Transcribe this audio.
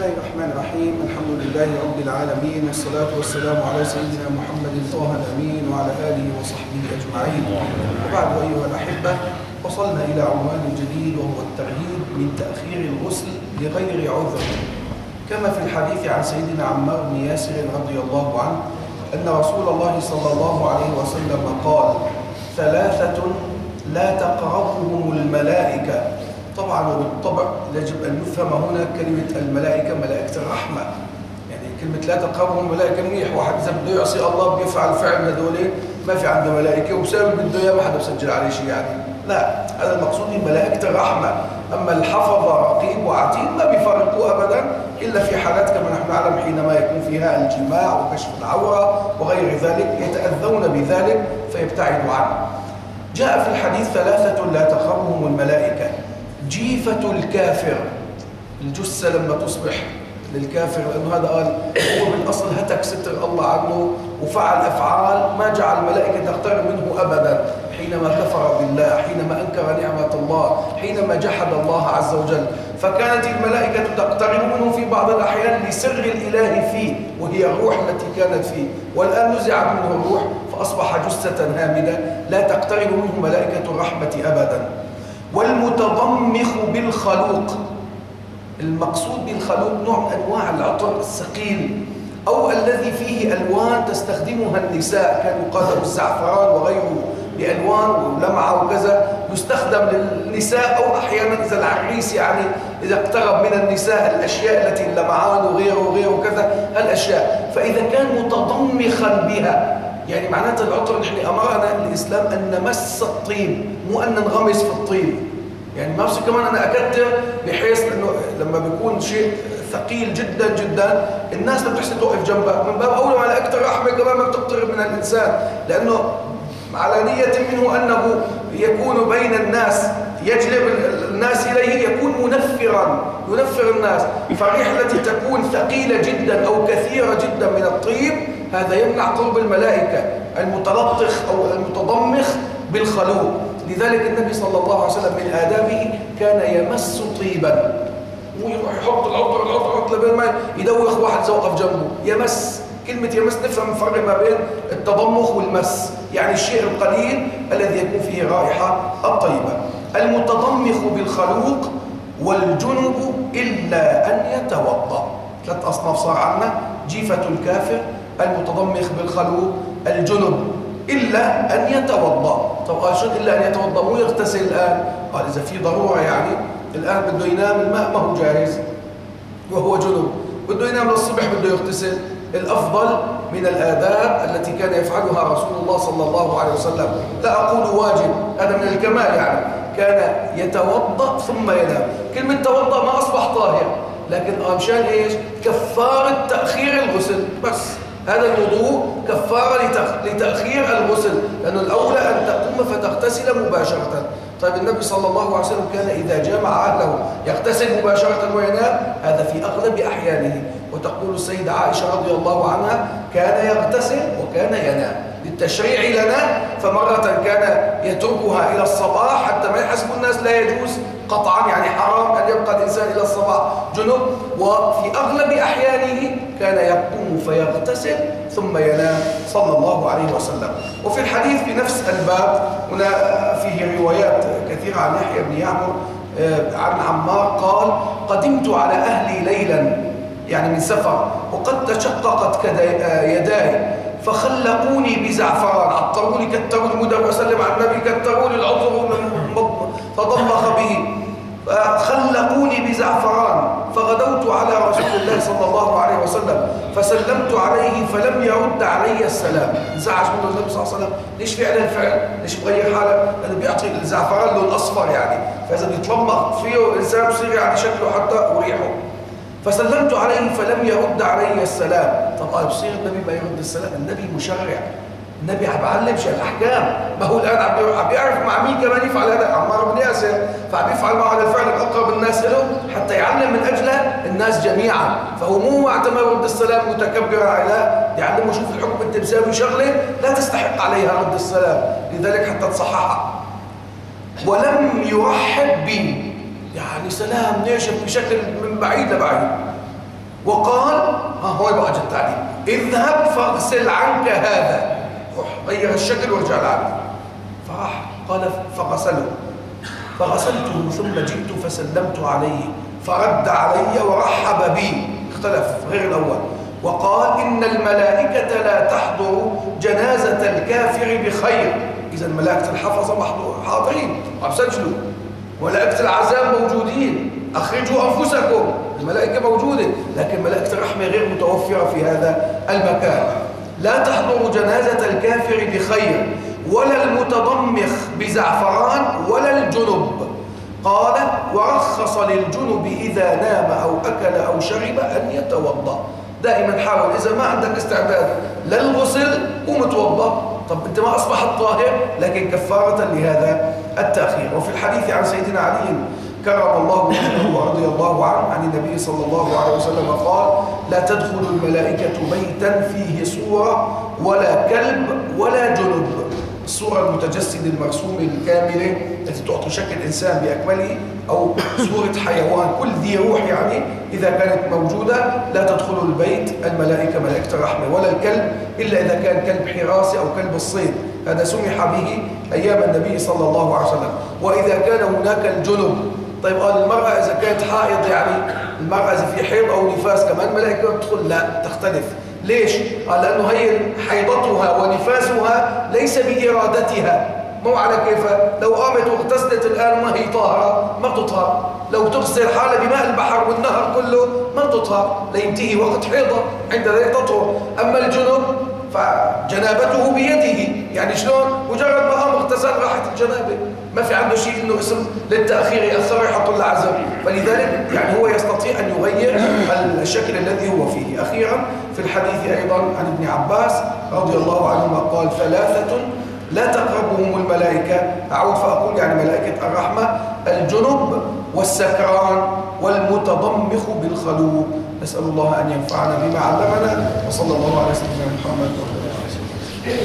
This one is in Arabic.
الله الرحمن الرحيم. الحمد لله رب العالمين والصلاة والسلام على سيدنا محمد طه الأمين وعلى آله وصحبه أجمعين. وبعد أيها الأحبة وصلنا إلى عنوان جديد وهو الترهيب من تأخير الغسل لغير عذر. كما في الحديث عن سيدنا عمار بن ياسر رضي الله عنه أن رسول الله صلى الله عليه وسلم قال ثلاثة لا تقربهم الملائكة طبعا وبالطبع يجب أن يفهم هنا كلمة الملائكة ملائكة الرحمة. يعني كلمة لا تقربهم الملائكة منيح. واحد إذا بده يعصي الله بيفعل فعل هذول ما في عنده ملائكة. وبسبب بده إياه ما حدا بسجل عليه شيء يعني. لا هذا المقصود ملائكة الرحمة. أما الحفظة رقيب وعتيد ما بيفارقوا أبدا إلا في حالات كما نحن نعلم حينما يكون فيها الجماع وكشف العورة وغير ذلك يتأذون بذلك فيبتعدوا عنه. جاء في الحديث ثلاثة لا تقربهم الملائكة. جيفة الكافر. الجثة لما تصبح للكافر لأنه هذا قال هو بالأصل هتك ستر الله عنه وفعل أفعال ما جعل الملائكة تقترب منه أبدا. حينما كفر بالله حينما أنكر نعمة الله حينما جحد الله عز وجل. فكانت الملائكة تقترب منه في بعض الأحيان لسر الإله فيه وهي الروح التي كانت فيه. والآن نزعت منه الروح فأصبح جثة هامدة لا تقترب منه ملائكة الرحمة أبدا. والمتضمخ بالخلوق. المقصود بالخلوق نوع من أنواع العطر الثقيل أو الذي فيه ألوان تستخدمها النساء كان يقال الزعفران وغيره بألوان ولمعة وكذا يستخدم للنساء أو أحيانا إذا العريس يعني إذا اقترب من النساء الأشياء التي اللمعان وغيره وغيره وكذا الأشياء فإذا كان متضمخا بها يعني معناتها العطر نحن أمرنا الإسلام أن نمس الطيب مو أن ننغمس في الطيب يعني ما كمان أنا أكتر بحيث أنه لما بيكون شيء ثقيل جدا جدا الناس ما بتحسن توقف جنبك. من باب أولى على أكثر رحمة كمان ما بتقترب من الإنسان لأنه على نية منه أنه يكون بين الناس يجلب الناس إليه يكون منفرا ينفر الناس. التي تكون ثقيلة جدا أو كثيرة جدا من الطيب هذا يمنع قرب الملائكة المتلطخ أو المتضمخ بالخلوق. لذلك النبي صلى الله عليه وسلم من آدابه كان يمس طيبا. ويروح يحط العطر العطر العطر بين ما يدوخ واحد زوقف جنبه. يمس. كلمة يمس نفهم الفرق ما بين التضمخ والمس. يعني الشيء القليل الذي يكون فيه رائحة الطيبة. المتضمخ بالخلوق والجنب إلا أن يتوضأ. ثلاث أصناف صار عنا جيفة الكافر المتضمخ بالخلوق الجنب إلا أن يتوضأ. طب قال شو إلا أن يتوضأ؟ مو يغتسل الآن؟ قال إذا في ضرورة يعني الآن بده ينام الماء ما هو جاهز وهو جنب. بده ينام للصبح بده يغتسل. الأفضل من الآداب التي كان يفعلها رسول الله صلى الله عليه وسلم. لا أقول واجب هذا من الكمال يعني. كان يتوضأ ثم ينام. كلمة توضأ ما أصبح طاهر لكن مشان إيش؟ كفارة تأخير الغسل. بس. هذا الوضوء كفارة لتأخير الغسل لأنه الأولى أن تقوم فتغتسل مباشرة. طيب النبي صلى الله عليه وسلم كان إذا جامع أهله يغتسل مباشرة وينام هذا في أغلب أحيانه. وتقول السيدة عائشة رضي الله عنها كان يغتسل وكان ينام. للتشريع لنا فمرة كان يتركها إلى الصباح حتى ما يحسب قطعا يعني حرام أن يبقى الإنسان إلى الصباح جنب وفي أغلب أحيانه كان يقوم فيغتسل ثم ينام صلى الله عليه وسلم. وفي الحديث في نفس الباب هنا فيه روايات كثيرة عن يحيى بن يعمر عن عمار قال قدمت على أهلي ليلا يعني من سفر وقد تشققت يداي فخلقوني بزعفران عطروا لي كتروا المدر وسلم على النبي كتروا العطر فضمخ به فخلقوني بزعفران فغدوت على رسول الله صلى الله عليه وسلم فسلمت عليه فلم يرد علي السلام. زعج منه النبي صلى الله عليه وسلم. ليش فعل الفعل ليش بغير حاله؟ لأنه بيعطي الزعفران لون اصفر يعني. فإذا بيتلمخ فيه الانسان بصير يعني شكله حتى وريحه فسلمت عليه فلم يرد علي السلام. طب قال بصير النبي ما يرد السلام؟ النبي مشرع. النبي عم بعلم شيء الأحكام. ما هو الآن عم بيعرف مع مين كمان يفعل هذا؟ عمار بن ياسر. فعم يفعل معه هذا الفعل الأقرب الناس له حتى يعلم من اجله الناس جميعا. فهو مو وقت ما يرد السلام متكبرا لا. يعلمه شوف الحكم انت مساوي شغلة لا تستحق عليها رد السلام. لذلك حتى تصححها. ولم يرحب بي. يعني سلام ناشف بشكل من بعيد لبعيد. وقال ها هو يبقى التعليم. اذهب فاغسل عنك هذا. غير الشكل وارجع العبد فراح قال فغسله. فغسلته ثم جئت فسلمت عليه. فرد علي ورحب بي. اختلف غير الأول. وقال إن الملائكة لا تحضر جنازة الكافر بخير. إذا ملائكة الحفظة حاضرين. عم سجلوا ملائكة العذاب موجودين. أخرجوا أنفسكم. الملائكة موجودة لكن ملائكة الرحمة غير متوفرة في هذا المكان. لا تحضر جنازة الكافر بخير ولا المتضمخ بزعفران ولا الجنب. قال ورخص للجنب إذا نام أو أكل أو شرب أن يتوضأ. دائما حاول إذا ما عندك استعداد للغسل ومتوضأ. طب أنت ما أصبحت طاهر لكن كفارة لهذا التأخير. وفي الحديث عن سيدنا علي كرم الله وجهه ورضي الله عنه عن النبي صلى الله عليه وسلم قال لا تدخل الملائكة بيتا فيه صورة ولا كلب ولا جنب. الصورة المتجسد المرسوم الكاملة التي تعطي شكل إنسان بأكمله أو صورة حيوان كل ذي روح يعني إذا كانت موجودة. لا تدخل البيت الملائكة ملائكة الرحمة ولا الكلب إلا إذا كان كلب حراسة أو كلب الصيد. هذا سمح به أيام النبي صلى الله عليه وسلم. وإذا كان هناك الجنب طيب قال المرأة إذا كانت حائض يعني المرأة إذا في حيض أو نفاس كمان ملائكة تدخل لا تختلف. ليش؟ قال لأنه هي حيضتها ونفاسها ليس بإرادتها. مو على كيف؟ لو قامت واغتسلت الآن ما هي طاهرة ما بتطهر. لو تغسل حالها بماء البحر والنهر كله ما بتطهر. لينتهي وقت حيضة عند ذلك تطهر. أما الجنوب فجنابته بيده. يعني شلون؟ مجرد ما قام اغتسل راحت الجنابة. ما في عنده شيء إنه اسم للتأخير يأخر يحط له عزم فلذلك يعني هو يستطيع أن يغير الشكل الذي هو فيه. أخيرا في الحديث أيضا عن ابن عباس رضي الله عنهما قال ثلاثة لا تقربهم الملائكة. أعود فأقول يعني ملائكة الرحمة الجنب والسكران. والمتضمخ بالخلوق. نسأل الله أن ينفعنا بما علمنا وصلى الله على سيدنا محمد وعلى آله وصحبه.